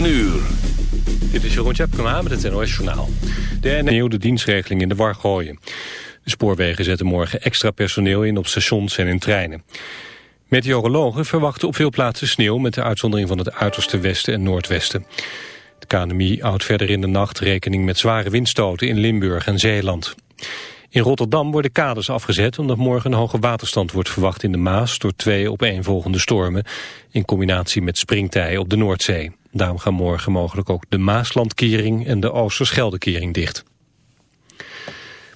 9 uur. Dit is Jeroen Tjepkema met het NOS Journaal. De NEO de dienstregeling in de war gooien. De spoorwegen zetten morgen extra personeel in op stations en in treinen. Meteorologen verwachten op veel plaatsen sneeuw... met de uitzondering van het uiterste westen en noordwesten. De KNMI houdt verder in de nacht rekening met zware windstoten in Limburg en Zeeland. In Rotterdam worden kades afgezet omdat morgen een hoge waterstand wordt verwacht in de Maas door twee opeenvolgende stormen in combinatie met springtij op de Noordzee. Daarom gaan morgen mogelijk ook de Maaslandkering en de Oosterscheldekering dicht.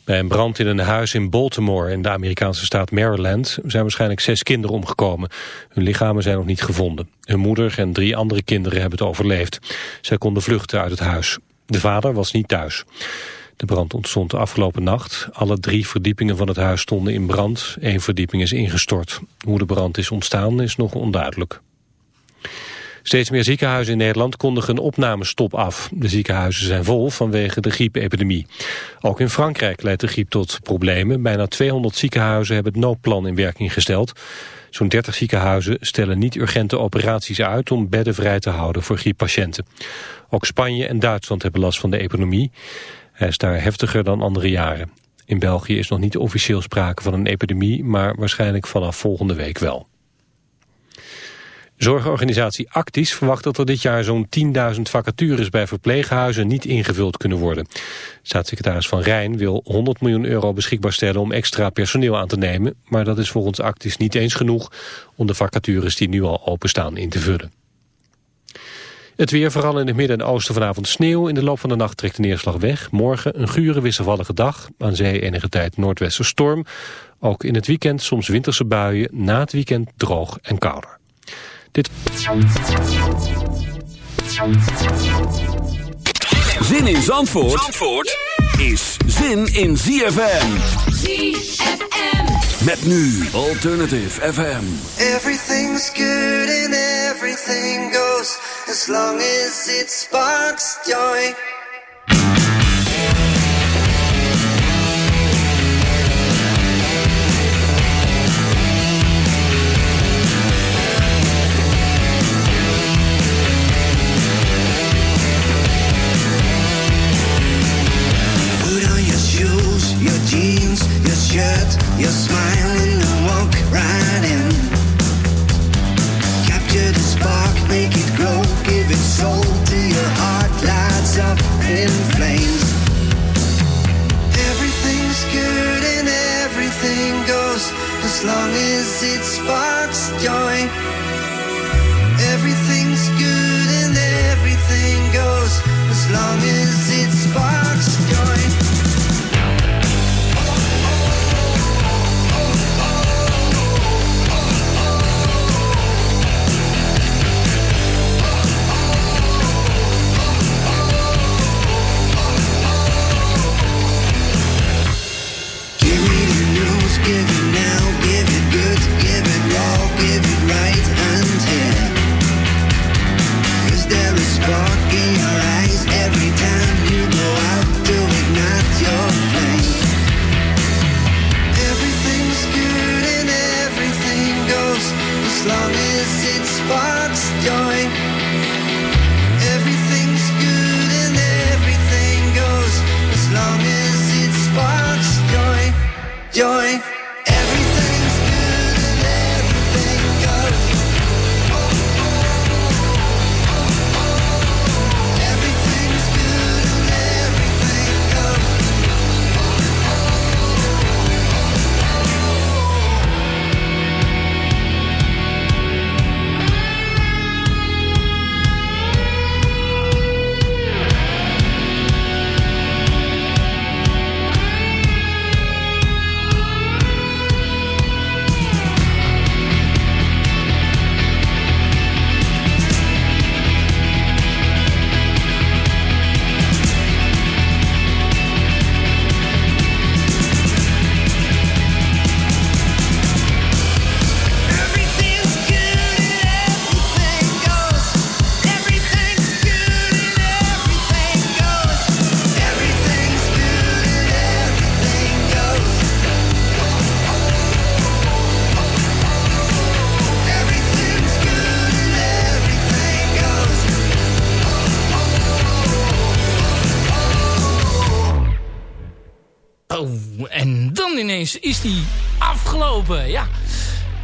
Bij een brand in een huis in Baltimore in de Amerikaanse staat Maryland zijn waarschijnlijk zes kinderen omgekomen. Hun lichamen zijn nog niet gevonden. Hun moeder en drie andere kinderen hebben het overleefd. Zij konden vluchten uit het huis. De vader was niet thuis. De brand ontstond de afgelopen nacht. Alle drie verdiepingen van het huis stonden in brand. Eén verdieping is ingestort. Hoe de brand is ontstaan is nog onduidelijk. Steeds meer ziekenhuizen in Nederland kondigen een opnamestop af. De ziekenhuizen zijn vol vanwege de griepepidemie. Ook in Frankrijk leidt de griep tot problemen. Bijna 200 ziekenhuizen hebben het noodplan in werking gesteld. Zo'n 30 ziekenhuizen stellen niet urgente operaties uit om bedden vrij te houden voor grieppatiënten. Ook Spanje en Duitsland hebben last van de epidemie. Hij is daar heftiger dan andere jaren. In België is nog niet officieel sprake van een epidemie, maar waarschijnlijk vanaf volgende week wel. Zorgorganisatie Actis verwacht dat er dit jaar zo'n 10.000 vacatures bij verpleeghuizen niet ingevuld kunnen worden. Staatssecretaris Van Rijn wil 100 miljoen euro beschikbaar stellen om extra personeel aan te nemen, maar dat is volgens Actis niet eens genoeg om de vacatures die nu al openstaan in te vullen. Het weer, vooral in het midden en oosten vanavond sneeuw. In de loop van de nacht trekt de neerslag weg. Morgen een gure wisselvallige dag. Aan zee enige tijd noordwesten storm. Ook in het weekend soms winterse buien. Na het weekend droog en kouder. Dit... Zin in Zandvoort, Zandvoort is zin in ZFM. ZFM. Met nu Alternative FM. Everything's good and everything goes as long as it sparks joy. Put on your shoes, your jeans, your shirt, your smile as long as it sparks joy. Everything's good and everything goes as long as what's your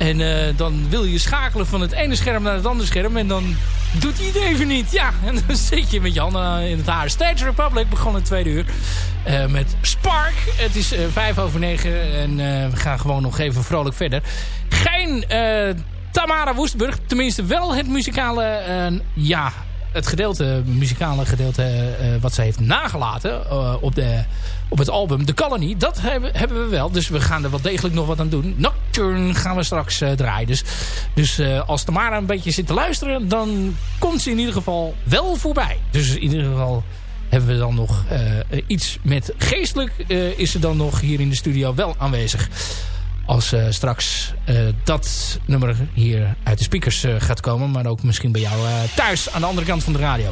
En uh, dan wil je schakelen van het ene scherm naar het andere scherm. En dan doet hij het even niet. Ja, en dan zit je met handen in het haar. Stage Republic begon het tweede uur. Uh, met Spark. Het is uh, vijf over negen. En we gaan gewoon nog even vrolijk verder. Geen Tamara Woestburg. Tenminste wel het muzikale... ja, het gedeelte, muzikale gedeelte uh, wat ze heeft nagelaten uh, op, de, op het album The Colony, dat hebben, hebben we wel. Dus we gaan er wel degelijk nog wat aan doen. Nocturne gaan we straks draaien. Dus, dus als Tamara een beetje zit te luisteren, dan komt ze in ieder geval wel voorbij. Dus in ieder geval hebben we dan nog iets met geestelijk is ze dan nog hier in de studio wel aanwezig als uh, straks uh, dat nummer hier uit de speakers uh, gaat komen. Maar ook misschien bij jou thuis aan de andere kant van de radio.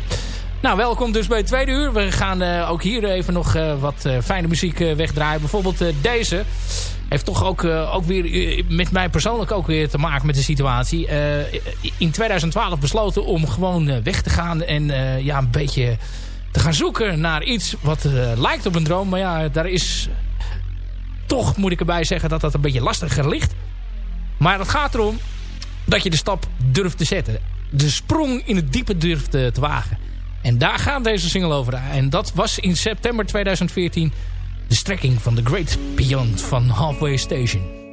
Nou, welkom dus bij het tweede uur. We gaan ook hier even nog wat fijne muziek wegdraaien. Bijvoorbeeld deze. Heeft toch ook, ook weer met mij persoonlijk ook weer te maken met de situatie. in 2012 besloten om gewoon weg te gaan. En ja, een beetje te gaan zoeken naar iets wat lijkt op een droom. Maar ja, daar is toch moet ik erbij zeggen dat dat een beetje lastiger ligt. Maar het gaat erom dat je de stap durft te zetten. De sprong in het diepe durft te, wagen. En daar gaat deze single over. En dat was in september 2014 de strekking van The Great Beyond van Halfway Station.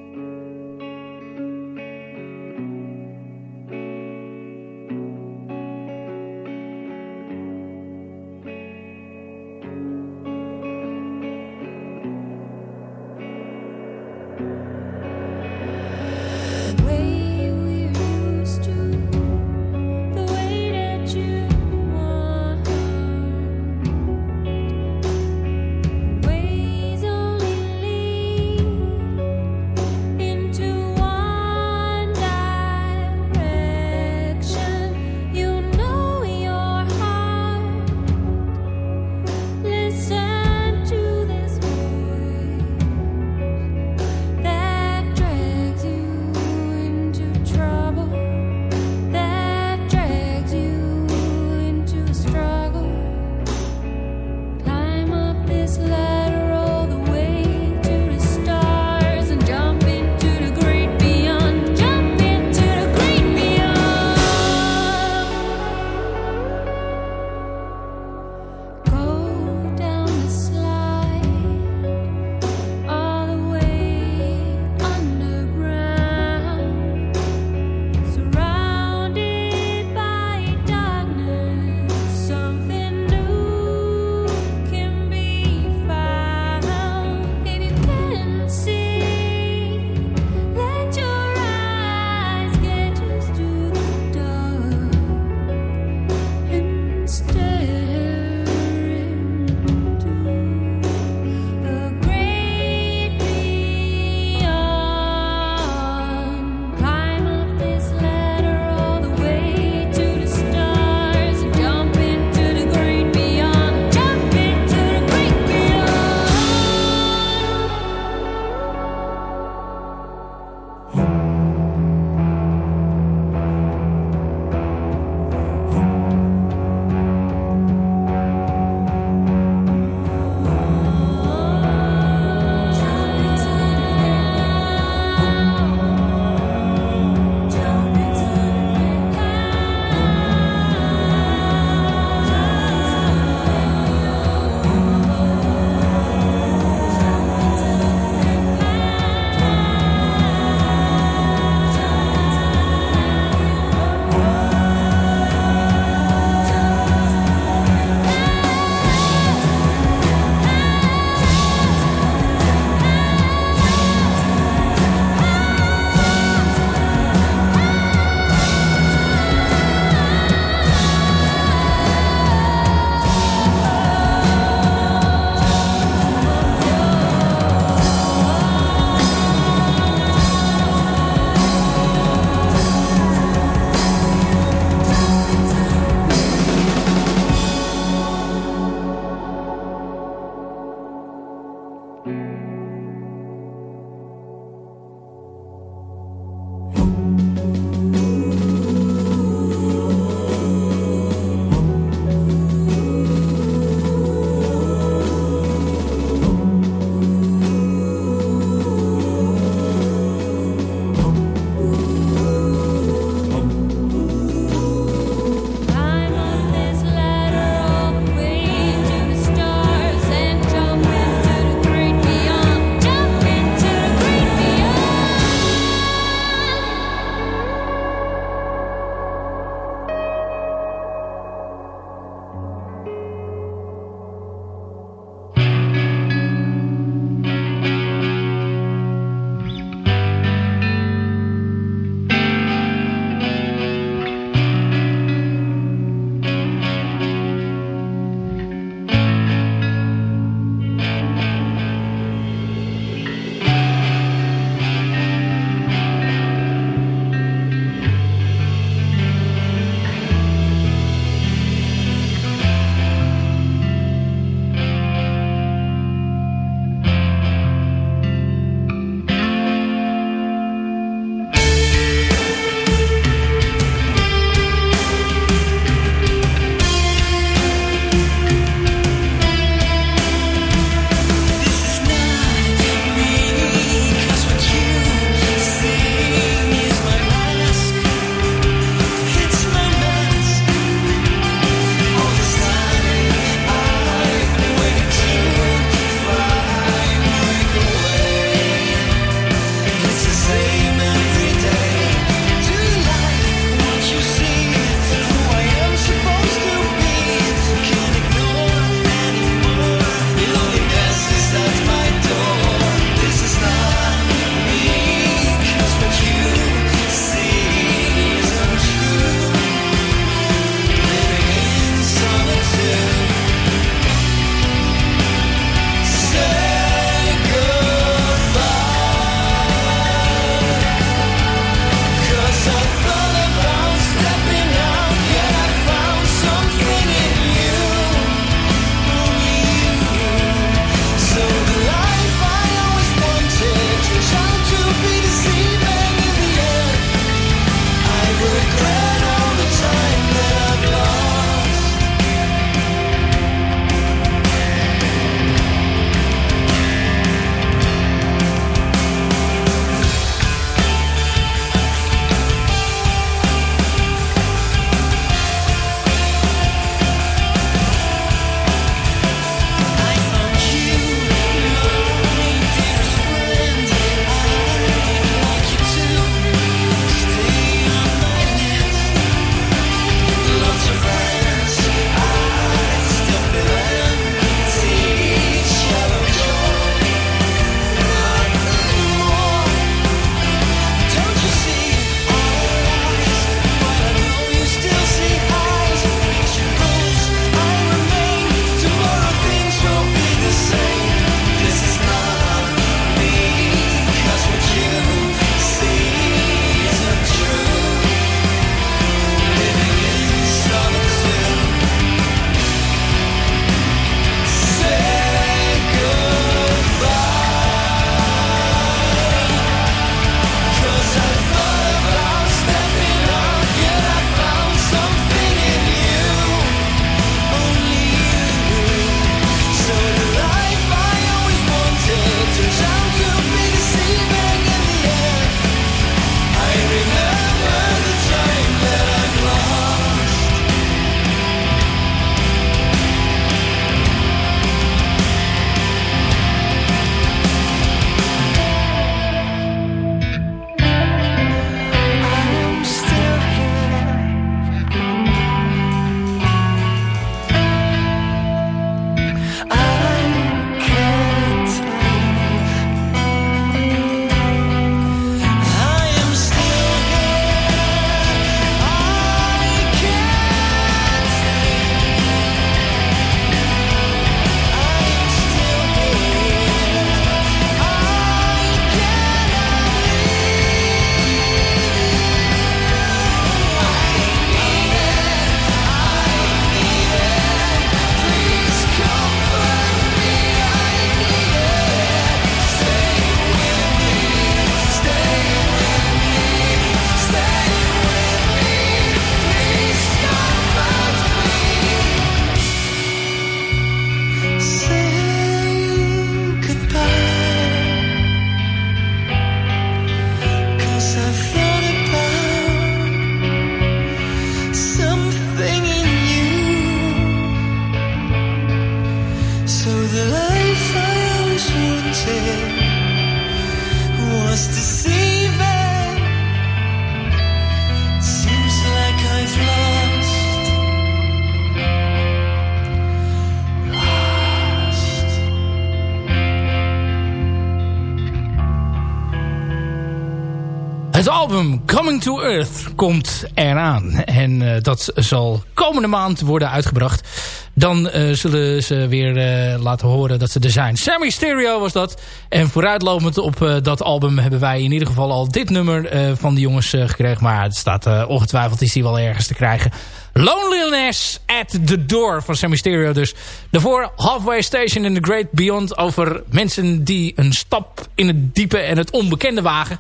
Coming to Earth komt eraan. En uh, dat zal komende maand worden uitgebracht. Dan uh, zullen ze weer uh, laten horen dat ze er zijn. Sammy Stereo was dat. En vooruitlopend op dat album hebben wij in ieder geval al dit nummer van de jongens gekregen. Maar het staat ongetwijfeld is die wel ergens te krijgen. Loneliness at the Door van Sammy Stereo dus. Daarvoor Halfway Station in the Great Beyond over mensen die een stap in het diepe en het onbekende wagen.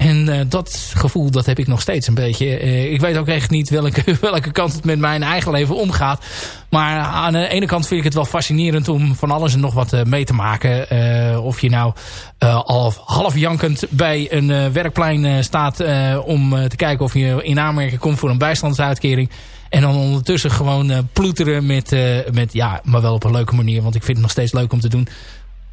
En uh, dat gevoel dat heb ik nog steeds een beetje. Uh, ik weet ook echt niet welke, welke kant het met mijn eigen leven omgaat. Maar aan de ene kant vind ik het wel fascinerend om van alles en nog wat uh, mee te maken. of je nou half jankend bij een werkplein staat om te kijken of je in aanmerking komt voor een bijstandsuitkering. En dan ondertussen gewoon ploeteren met, met, ja, maar wel op een leuke manier. Want ik vind het nog steeds leuk om te doen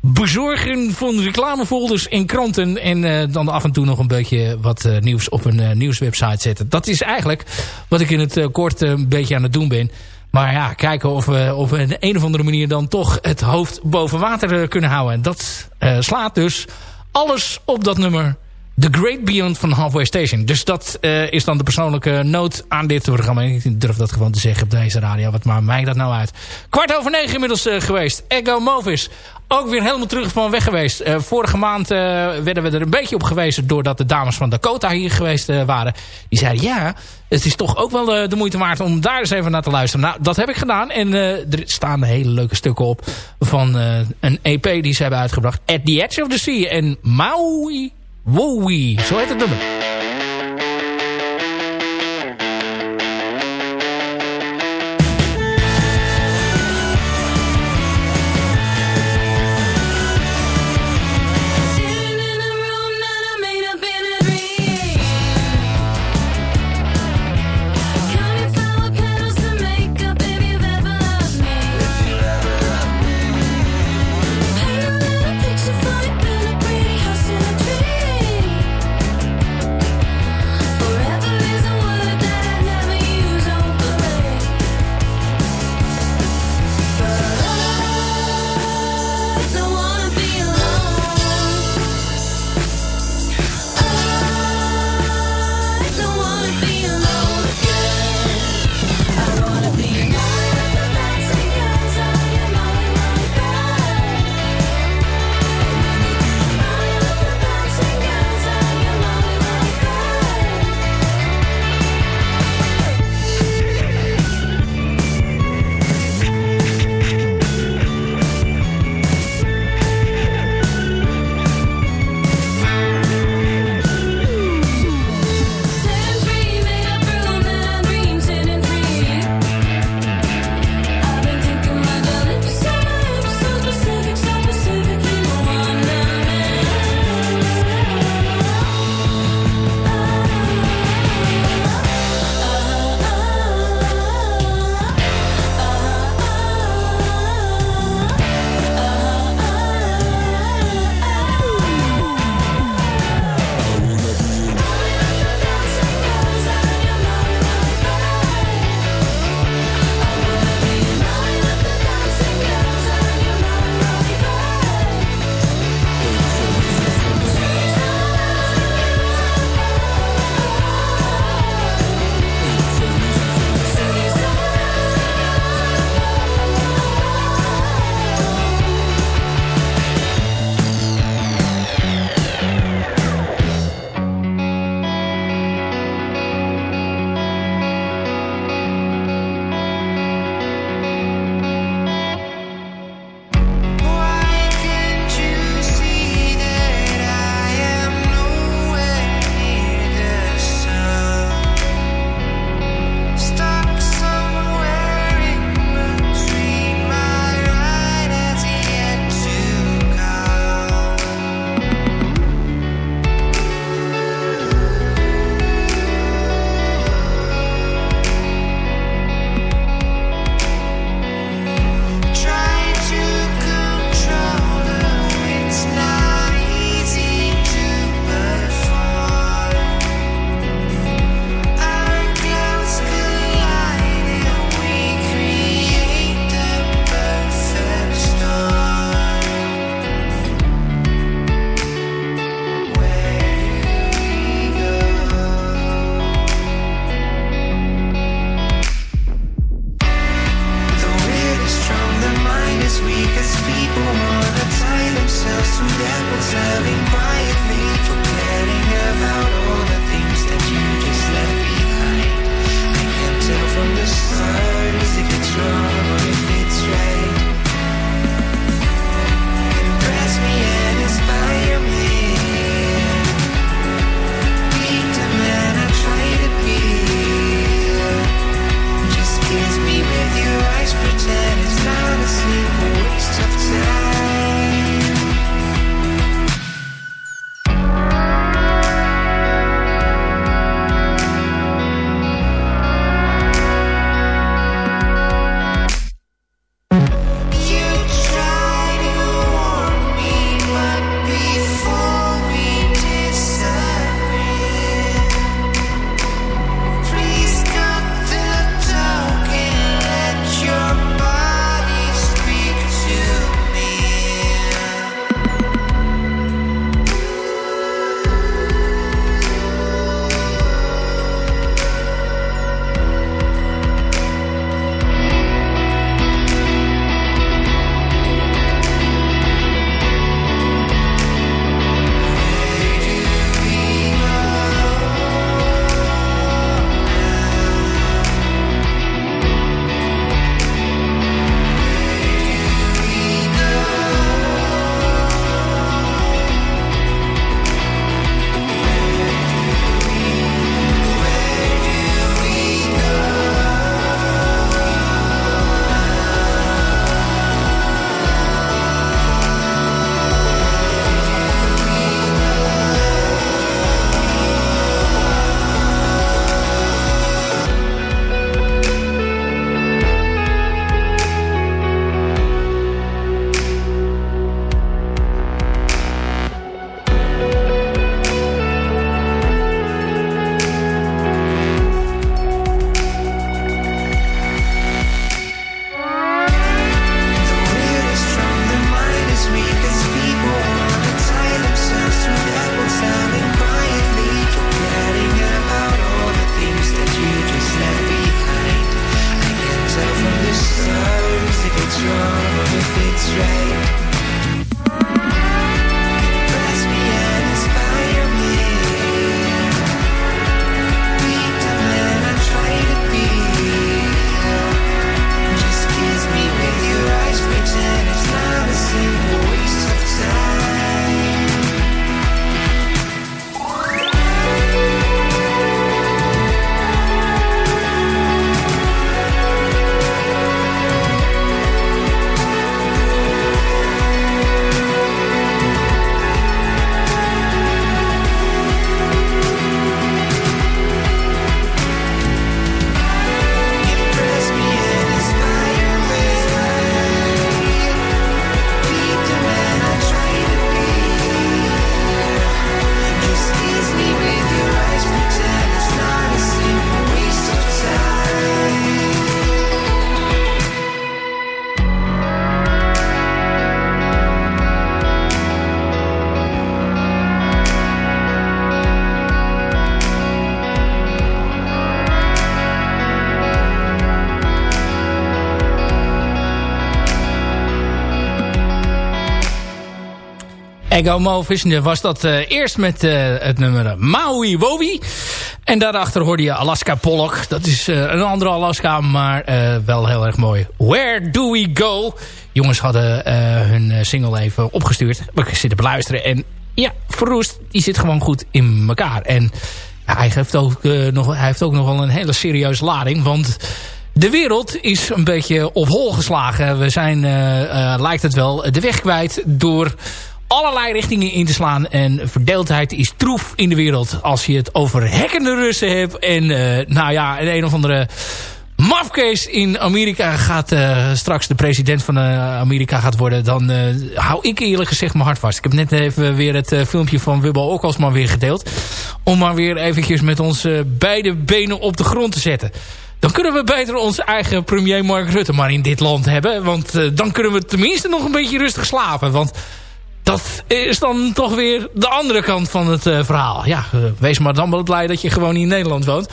bezorgen van reclamefolders in kranten. En uh, dan af en toe nog een beetje wat uh, nieuws op een uh, nieuwswebsite zetten. Dat is eigenlijk wat ik in het kort een beetje aan het doen ben. Maar ja, kijken of we op een, een of andere manier dan toch het hoofd boven water kunnen houden. En dat slaat dus alles op dat nummer The Great Beyond van Halfway Station. Dus dat uh, is dan de persoonlijke noot aan dit programma. Ik durf dat gewoon te zeggen op deze radio. Wat maakt mij dat nou uit? Kwart over negen inmiddels uh, geweest. Ego Movis. Ook weer helemaal terug van weg geweest. Uh, vorige maand werden we er een beetje op gewezen... doordat de dames van Dakota hier geweest waren. Die zeiden ja, het is toch ook wel de moeite waard... om daar eens even naar te luisteren. Nou, dat heb ik gedaan. En er staan hele leuke stukken op... van een EP die ze hebben uitgebracht. At the Edge of the Sea. En Maui Wowie, zo heet het nummer. Ego Movision was dat eh, eerst met eh, het nummer Maui Wowie. En daarachter hoorde je Alaska Pollock. Dat is eh, een andere Alaska, maar eh, wel heel erg mooi. Where Do We Go? Jongens hadden eh, hun eh, single even opgestuurd. We zitten beluisteren. En ja, Verroest, die zit gewoon goed in elkaar. En hij, heeft ook, eh, nog, hij heeft ook nog wel een hele serieuze lading. Want de wereld is een beetje op hol geslagen. We zijn, eh, eh, lijkt het wel, de weg kwijt door allerlei richtingen in te slaan. En verdeeldheid is troef in de wereld. Als je het over hekkende Russen hebt. En eh, nou ja, een, of andere mafkees in Amerika gaat eh, straks de president van eh, Amerika gaat worden. Dan hou ik eerlijk gezegd mijn hart vast. Ik heb net even weer het filmpje van Wubbo Okkelsman weer gedeeld. Om maar weer eventjes met onze beide benen op de grond te zetten. Dan kunnen we beter onze eigen premier Mark Rutte maar in dit land hebben. Want dan kunnen we tenminste nog een beetje rustig slapen. Want dat is dan toch weer de andere kant van het eh, verhaal. Ja, eh, wees maar dan wel blij dat je gewoon in Nederland woont.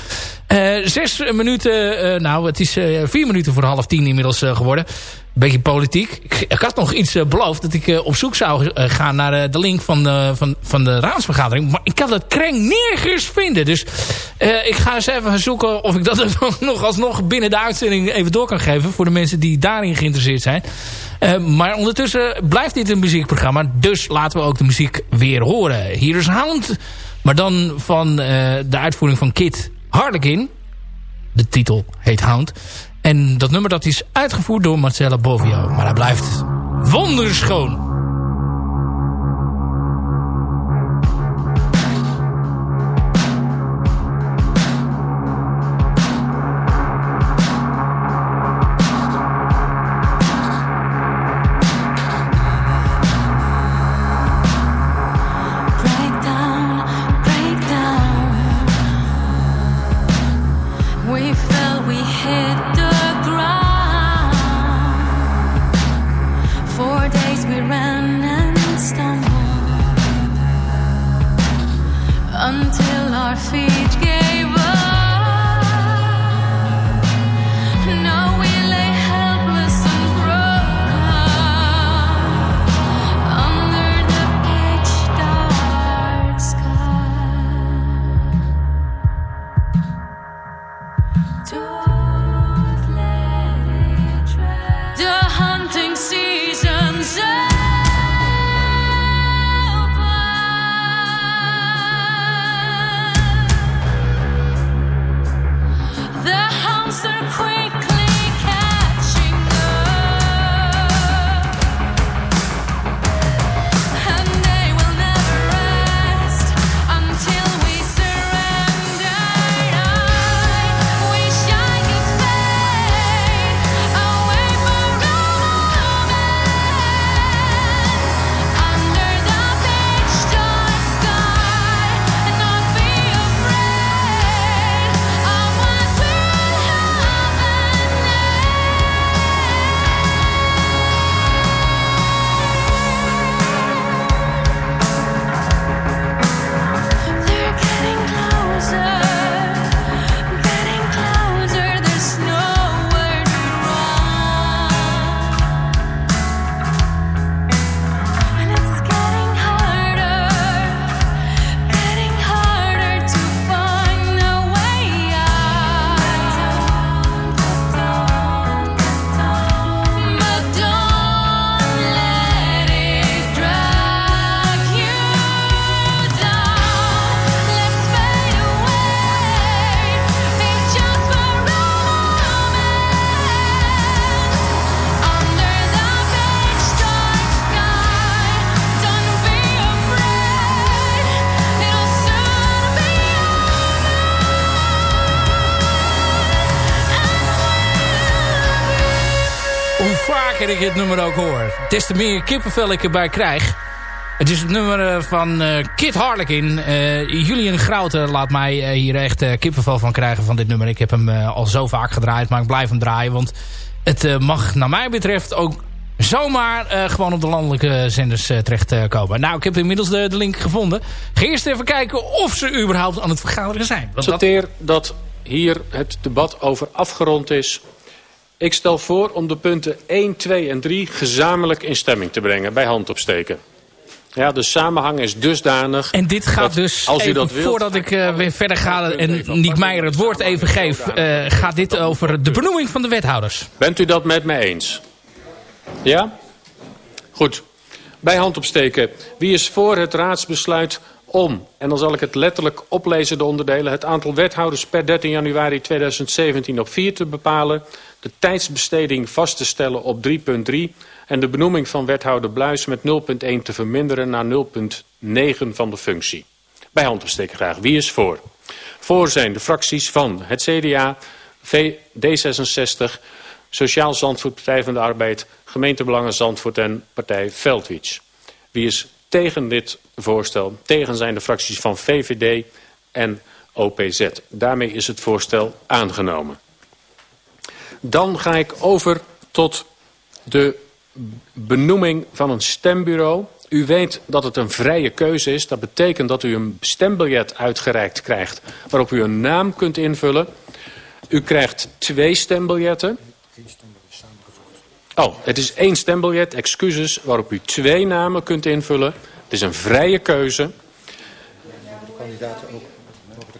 Uh, zes minuten, nou het is vier minuten voor half tien inmiddels geworden. Beetje politiek. Ik, had nog iets beloofd dat ik op zoek zou gaan naar de link van de, van, van de raadsvergadering. Maar ik kan dat kreng nergens vinden. Dus ik ga eens even zoeken of ik dat nog alsnog binnen de uitzending even door kan geven. Voor de mensen die daarin geïnteresseerd zijn. Maar ondertussen blijft dit een muziekprogramma. Dus laten we ook de muziek weer horen. Hier is Hound. Maar dan van de uitvoering van Kit Harlequin. De titel heet Hound. En dat nummer dat is uitgevoerd door Marcella Bovio. Maar hij blijft wonderschoon. Nummer ook hoor. Des te meer kippenvel ik erbij krijg. Het is het nummer eh, van uh, Kit Harlequin. Uh, Julian Grouten laat mij hier echt kippenvel van krijgen van dit nummer. Ik heb hem al zo vaak gedraaid, maar ik blijf hem draaien. Want het mag naar mij betreft ook zomaar gewoon op de landelijke zenders terechtkomen. nou, ik heb inmiddels de, link gevonden. Ga eerst even kijken of ze überhaupt aan het vergaderen zijn. Ik dat... dat hier het debat over afgerond is ik stel voor om de punten 1, 2 en 3 gezamenlijk in stemming te brengen bij handopsteken. Ja, de samenhang is dusdanig... En dit gaat dus, als u dat wilt, voordat ik uh, weer verder ga en Niek Meijer het woord even geef... Uh, gaat dit over de benoeming van de wethouders. Bent u dat met mij eens? Ja? Goed. Bij handopsteken. Wie is voor het raadsbesluit om, en dan zal ik het letterlijk oplezen de onderdelen... het aantal wethouders per 13 januari 2017 op 4 te bepalen de tijdsbesteding vast te stellen op 3.3 en de benoeming van wethouder Bluis met 0.1 te verminderen naar 0.9 van de functie. Bij hand opsteken graag. Wie is voor? Voor zijn de fracties van het CDA, D66, Sociaal Zandvoort, Partij van de Arbeid, Gemeentebelangen Zandvoort en Partij Veldwits. Wie is tegen dit voorstel? Tegen zijn de fracties van VVD en OPZ. Daarmee is het voorstel aangenomen. Dan ga ik over tot de benoeming van een stembureau. U weet dat het een vrije keuze is. Dat betekent dat u een stembiljet uitgereikt krijgt waarop u een naam kunt invullen. U krijgt twee stembiljetten. Oh, het is één stembiljet, excuses, waarop u twee namen kunt invullen. Het is een vrije keuze.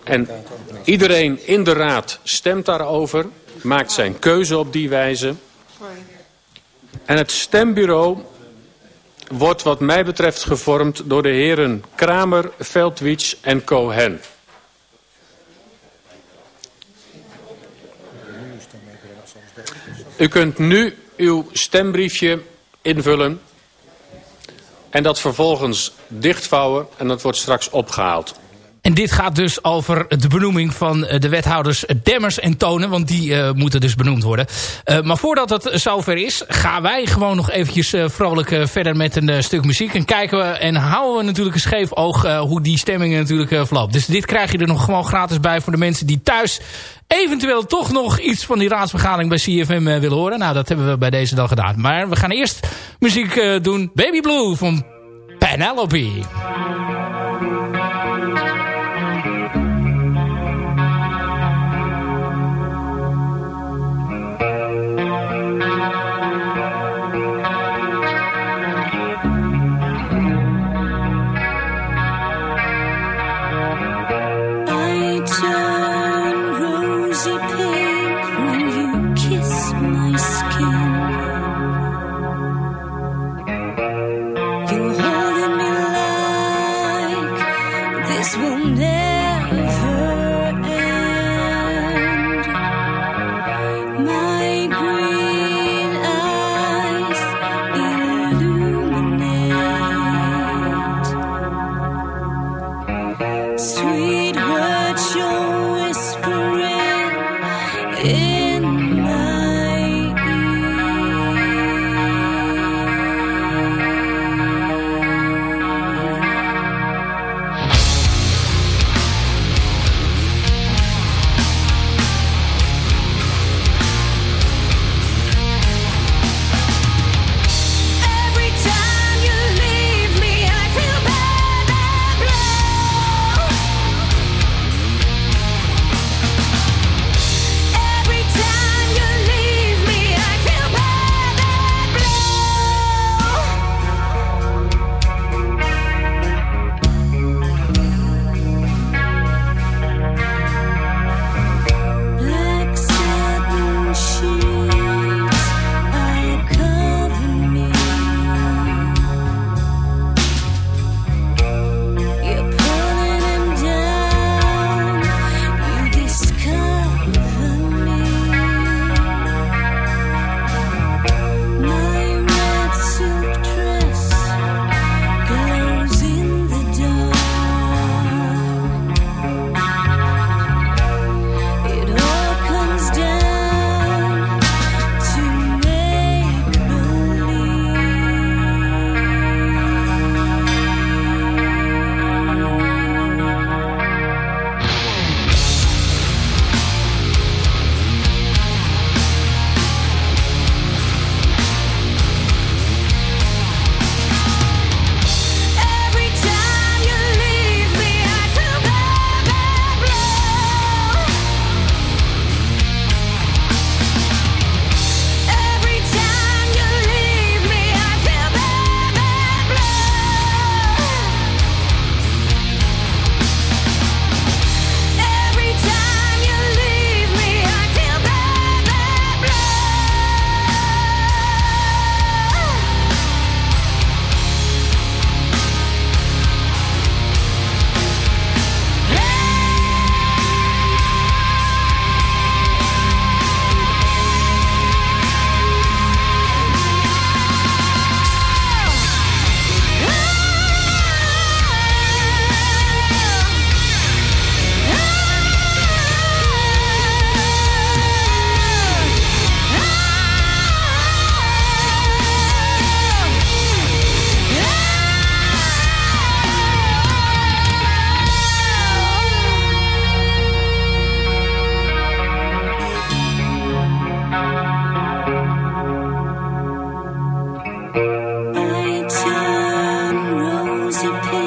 En iedereen in de raad stemt daarover, maakt zijn keuze op die wijze. En het stembureau wordt wat mij betreft gevormd door de heren Kramer, Veldwitsch en Cohen. U kunt nu uw stembriefje invullen en dat vervolgens dichtvouwen en dat wordt straks opgehaald. En dit gaat dus over de benoeming van eh, de wethouders Demmers en Tonen. Want die uh, moeten dus benoemd worden. Uh, maar voordat het zover is, gaan wij gewoon nog eventjes uh, vrolijk verder met een stuk muziek. En kijken we en houden we natuurlijk een scheef oog hoe die stemming natuurlijk verloopt. Dus dit krijg je er nog gewoon gratis bij voor de mensen die thuis eventueel toch nog iets van die raadsvergadering bij CFM willen horen. Nou, dat hebben we bij deze dag gedaan. Maar we gaan eerst muziek doen. Baby Blue van Penelope. music.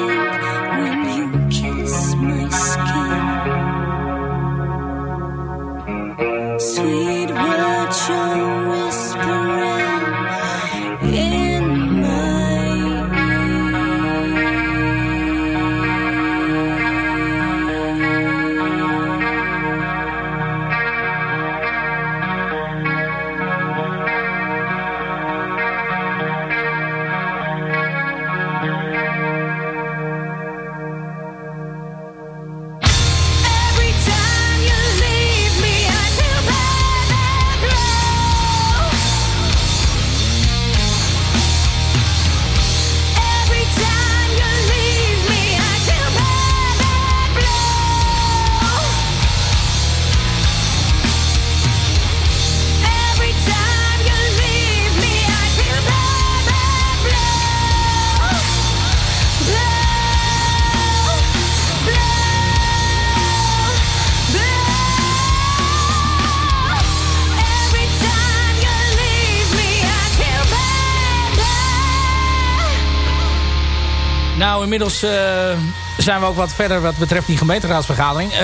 Inmiddels uh, zijn we ook wat verder wat betreft die gemeenteraadsvergadering. Uh,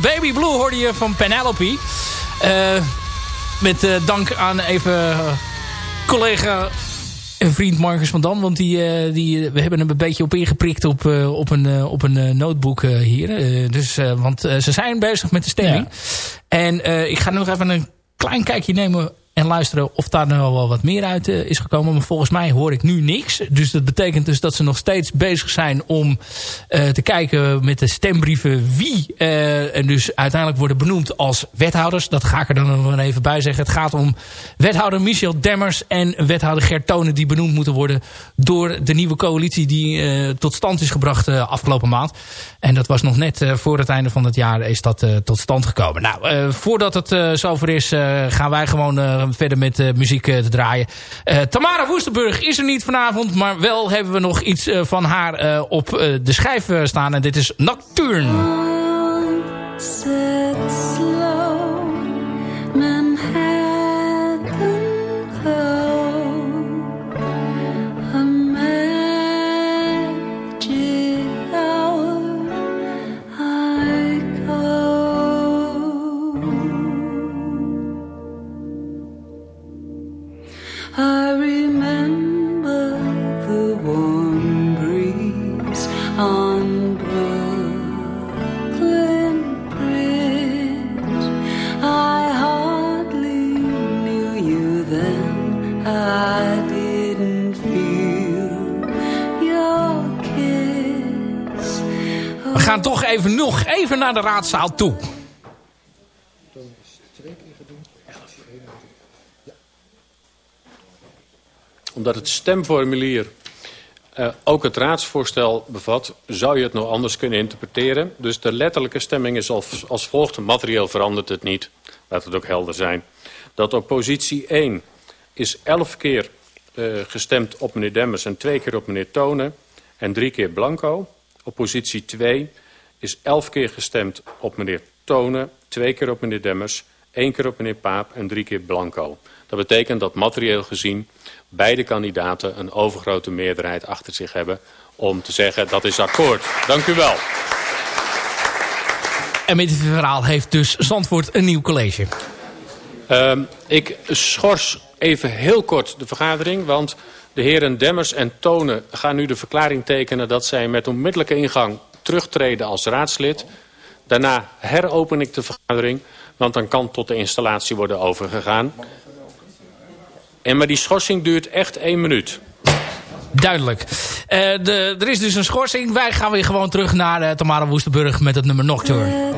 Baby Blue hoorde je van Penelope. Uh, met dank aan even collega en vriend Marcus van Dam. Want die, die, we hebben hem een beetje op ingeprikt op, op een, op een notebook hier. dus, want ze zijn bezig met de stemming. Ja. En ik ga nog even een klein kijkje nemen en luisteren of daar nou wel wat meer uit uh, is gekomen. Maar volgens mij hoor ik nu niks. Dus dat betekent dus dat ze nog steeds bezig zijn om uh, te kijken met de stembrieven wie uh, en dus uiteindelijk worden benoemd als wethouders. Dat ga ik er dan even bij zeggen. Het gaat om wethouder Michel Demmers en wethouder Gert die benoemd moeten worden door de nieuwe coalitie die tot stand is gebracht afgelopen maand. En dat was nog net voor het einde van het jaar is dat tot stand gekomen. Nou, voordat het zover is gaan wij gewoon verder met uh, muziek uh, te draaien. Uh, Tamara Woestenburg is er niet vanavond. Maar wel hebben we nog iets van haar op de schijf staan. En dit is Nocturne. Gaan toch even nog even naar de raadzaal toe. Omdat het stemformulier uh, ook het raadsvoorstel bevat... zou je het nog anders kunnen interpreteren. Dus de letterlijke stemming is als, als volgt. Materieel verandert het niet. Laat het ook helder zijn. Dat op positie 1 is 11 keer uh, gestemd op meneer Demmers... en twee keer op meneer Tonen en drie keer blanco. Op positie 2 is elf keer gestemd op meneer Tonen, twee keer op meneer Demmers, één keer op meneer Paap en drie keer Blanco. Dat betekent dat materieel gezien beide kandidaten een overgrote meerderheid achter zich hebben om te zeggen dat is akkoord. Dank u wel. En met dit verhaal heeft dus Zandvoort een nieuw college. Uh, ik schors even heel kort de vergadering, want de heren Demmers en Tonen gaan nu de verklaring tekenen dat zij met onmiddellijke ingang terugtreden als raadslid. Daarna heropen ik de vergadering, want dan kan tot de installatie worden overgegaan. En maar die schorsing duurt echt één minuut. Duidelijk. Uh, de, er is dus een schorsing. Wij gaan weer gewoon terug naar uh, Tamara Woestenburg met het nummer Nocturne.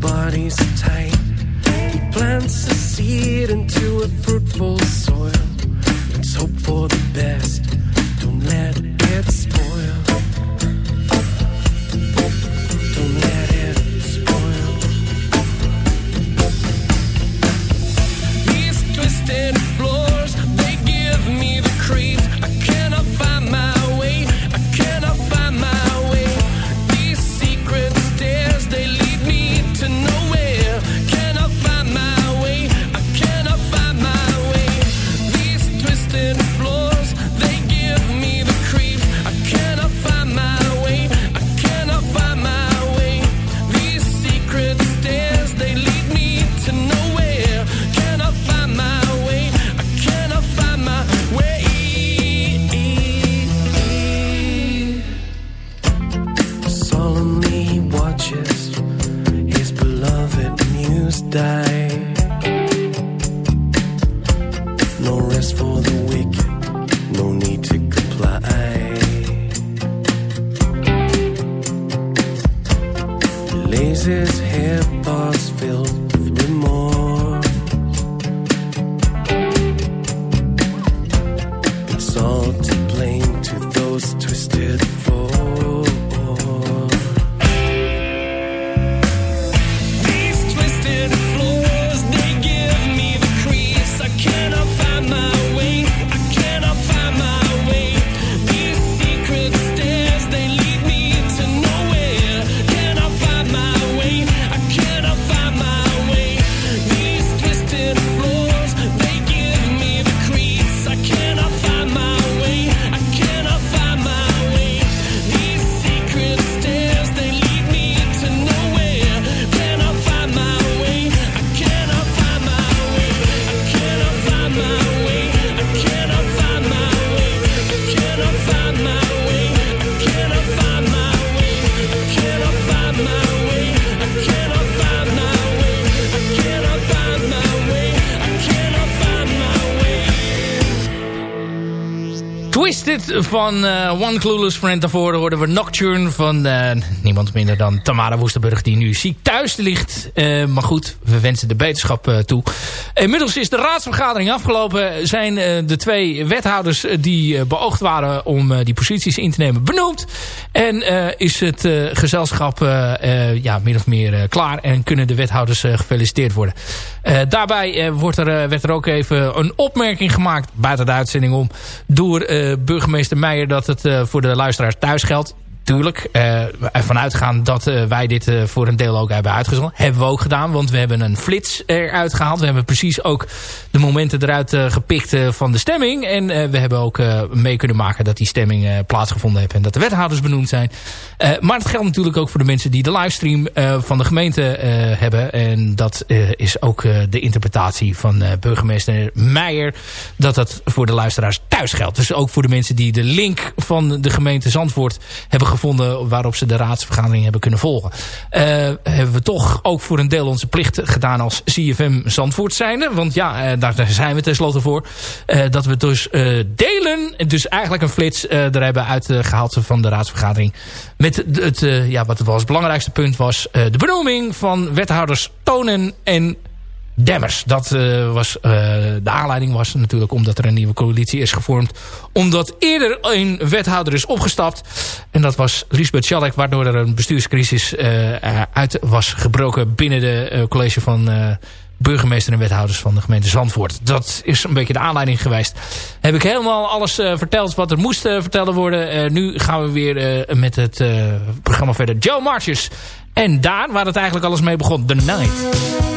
Body's tight. He plants Twisted van uh, One Clueless Friend. Daarvoor hoorden we Nocturne van uh, niemand minder dan Tamara Woesterburg... die nu ziek thuis ligt. Uh, maar goed, we wensen de beterschap toe. Inmiddels is de raadsvergadering afgelopen. Zijn de twee wethouders die beoogd waren om die posities in te nemen benoemd. En is het gezelschap ja, min of meer klaar. En kunnen de wethouders gefeliciteerd worden. daarbij wordt er, werd er ook even een opmerking gemaakt... buiten de uitzending om... door burgemeester Meijer dat het uh, voor de luisteraars thuis geldt natuurlijk uh, ervan uitgaan dat uh, wij dit uh, voor een deel ook hebben uitgezonden. Hebben we ook gedaan, want we hebben een flits eruit gehaald. We hebben precies ook de momenten eruit gepikt van de stemming. En we hebben ook mee kunnen maken dat die stemming plaatsgevonden heeft. En dat de wethouders benoemd zijn. maar het geldt natuurlijk ook voor de mensen die de livestream van de gemeente hebben. En dat is ook de interpretatie van burgemeester Meijer. Dat dat voor de luisteraars thuis geldt. Dus ook voor de mensen die de link van de gemeente Zandvoort hebben gevonden waarop ze de raadsvergadering hebben kunnen volgen. Uh, hebben we toch ook voor een deel onze plicht gedaan als CFM Zandvoort zijnde. Want ja, uh, daar zijn we tenslotte voor. Uh, dat we dus delen, dus eigenlijk een flits er hebben uitgehaald van de raadsvergadering. Met het, ja, wat het belangrijkste punt was, de benoeming van wethouders Tonen en Demmers. Dat uh, was, uh, de aanleiding was natuurlijk omdat er een nieuwe coalitie is gevormd. Omdat eerder een wethouder is opgestapt. En dat was Lisbeth Schalek. Waardoor er een bestuurscrisis uh, uit was gebroken binnen de college van burgemeester en wethouders van de gemeente Zandvoort. Dat is een beetje de aanleiding geweest. Heb ik helemaal alles verteld wat er moest vertellen worden. nu gaan we weer met het programma verder. Joe Marches. En daar waar het eigenlijk alles mee begon. The Night.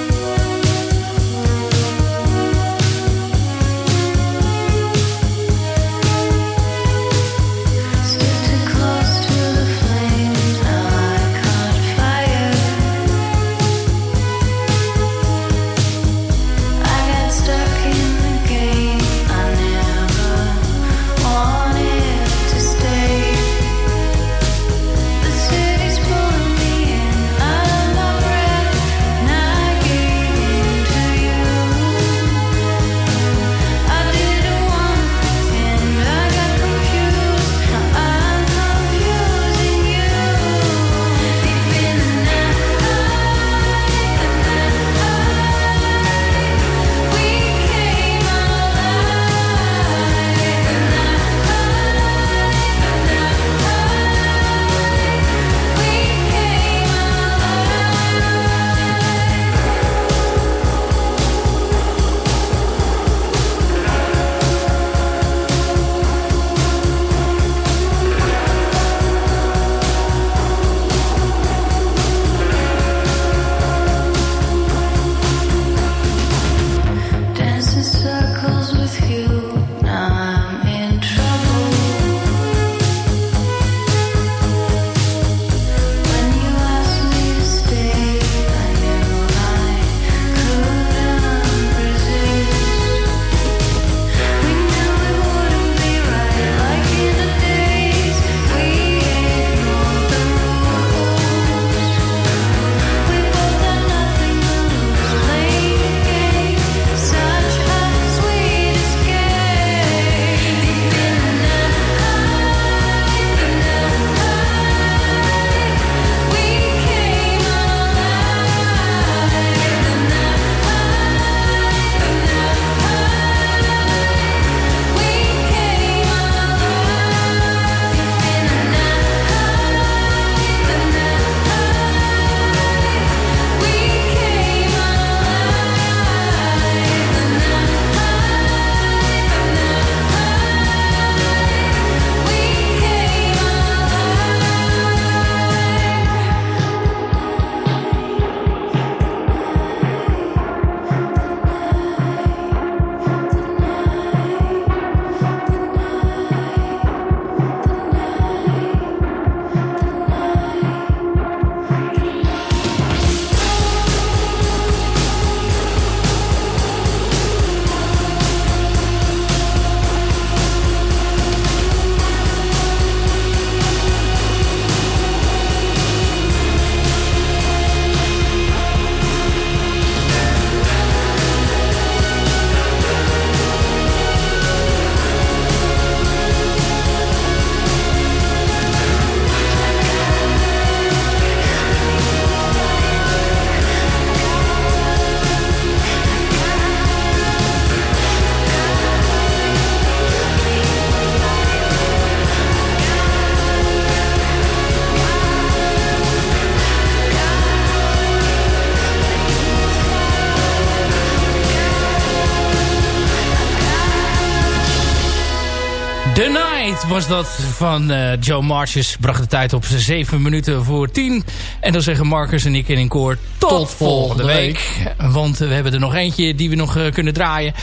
Night was dat van uh, Joe Marches. Bracht de tijd op 7 minuten voor 10. En dan zeggen Marcus en ik in koor tot, tot volgende week. week. Want we hebben er nog eentje die we nog uh, kunnen draaien.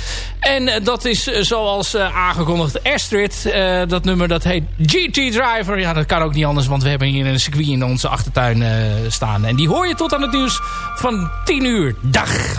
En uh, dat is zoals aangekondigd Astrid. dat nummer dat heet GT Driver. Ja, dat kan ook niet anders. Want we hebben hier een circuit in onze achtertuin staan. En die hoor je tot aan het nieuws van 10 uur. Dag!